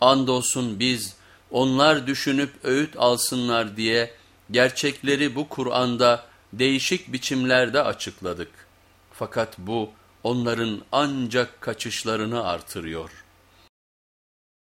Andolsun biz onlar düşünüp öğüt alsınlar diye gerçekleri bu Kur'an'da değişik biçimlerde açıkladık. Fakat bu onların ancak kaçışlarını artırıyor.''